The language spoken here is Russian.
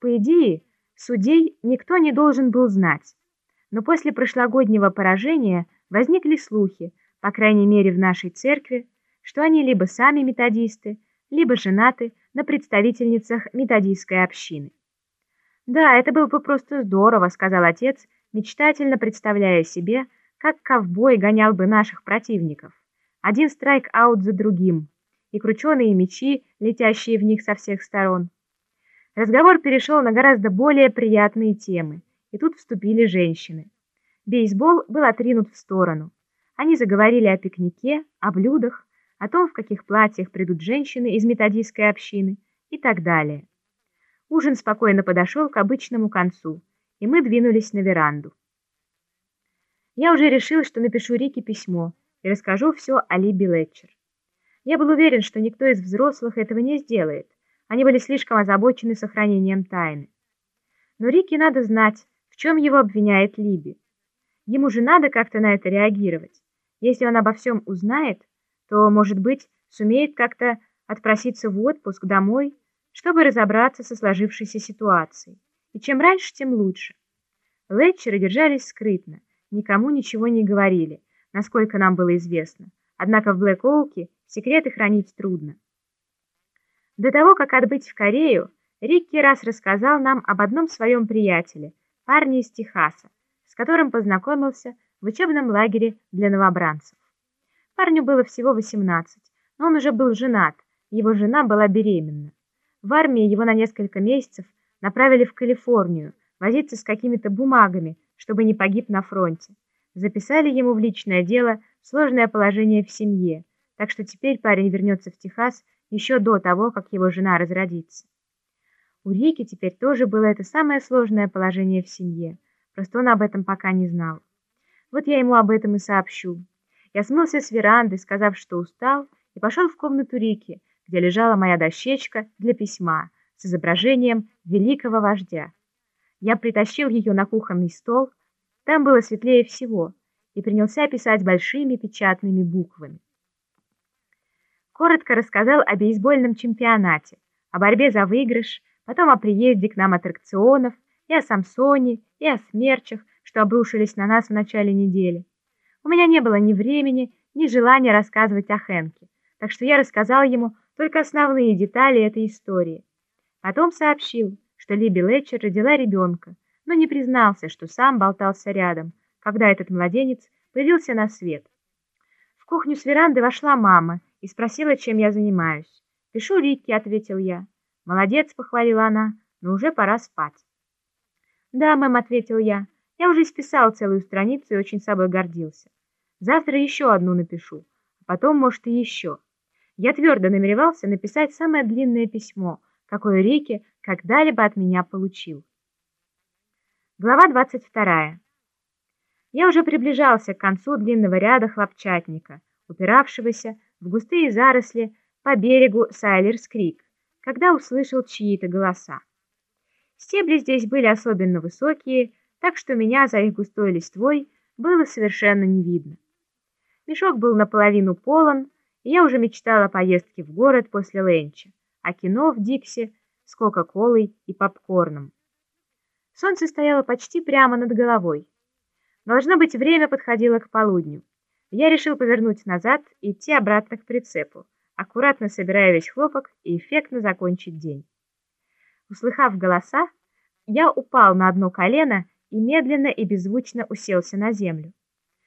По идее, судей никто не должен был знать. Но после прошлогоднего поражения возникли слухи, по крайней мере в нашей церкви, что они либо сами методисты, либо женаты на представительницах методистской общины. «Да, это было бы просто здорово», — сказал отец, мечтательно представляя себе, как ковбой гонял бы наших противников. Один страйк-аут за другим, и крученые мечи, летящие в них со всех сторон. Разговор перешел на гораздо более приятные темы, и тут вступили женщины. Бейсбол был отринут в сторону. Они заговорили о пикнике, о блюдах, о том, в каких платьях придут женщины из методистской общины и так далее. Ужин спокойно подошел к обычному концу, и мы двинулись на веранду. Я уже решил, что напишу Рике письмо и расскажу все о Либи Летчер. Я был уверен, что никто из взрослых этого не сделает. Они были слишком озабочены сохранением тайны. Но Рике надо знать, в чем его обвиняет Либи. Ему же надо как-то на это реагировать. Если он обо всем узнает, то, может быть, сумеет как-то отпроситься в отпуск домой, чтобы разобраться со сложившейся ситуацией. И чем раньше, тем лучше. Летчеры держались скрытно, никому ничего не говорили, насколько нам было известно. Однако в Блэк-Оуке секреты хранить трудно. До того, как отбыть в Корею, Рикки раз рассказал нам об одном своем приятеле, парне из Техаса, с которым познакомился в учебном лагере для новобранцев. Парню было всего 18, но он уже был женат, его жена была беременна. В армии его на несколько месяцев направили в Калифорнию возиться с какими-то бумагами, чтобы не погиб на фронте. Записали ему в личное дело сложное положение в семье, так что теперь парень вернется в Техас еще до того, как его жена разродится. У Рики теперь тоже было это самое сложное положение в семье, просто он об этом пока не знал. Вот я ему об этом и сообщу. Я смылся с веранды, сказав, что устал, и пошел в комнату Рики, где лежала моя дощечка для письма с изображением великого вождя. Я притащил ее на кухонный стол, там было светлее всего, и принялся писать большими печатными буквами. Коротко рассказал о бейсбольном чемпионате, о борьбе за выигрыш, потом о приезде к нам аттракционов, и о Самсоне, и о смерчах, что обрушились на нас в начале недели. У меня не было ни времени, ни желания рассказывать о Хэнке, так что я рассказал ему только основные детали этой истории. Потом сообщил, что Либи Летчер родила ребенка, но не признался, что сам болтался рядом, когда этот младенец появился на свет. В кухню с веранды вошла мама и спросила, чем я занимаюсь. «Пишу Рикки», — ответил я. «Молодец», — похвалила она, — «но уже пора спать». «Да, мэм», — ответил я, — «я уже исписал целую страницу и очень собой гордился. Завтра еще одну напишу, а потом, может, и еще. Я твердо намеревался написать самое длинное письмо, какое Рике когда-либо от меня получил. Глава 22. Я уже приближался к концу длинного ряда хлопчатника, упиравшегося в густые заросли по берегу Сайлерс-Крик, когда услышал чьи-то голоса. Стебли здесь были особенно высокие, так что меня за их густой листвой было совершенно не видно. Мешок был наполовину полон, и я уже мечтала о поездке в город после ленча, о кино в Дикси с Кока-Колой и попкорном. Солнце стояло почти прямо над головой. Должно быть, время подходило к полудню. Я решил повернуть назад идти обратно к прицепу, аккуратно собирая весь хлопок и эффектно закончить день. Услыхав голоса, я упал на одно колено и медленно и беззвучно уселся на землю.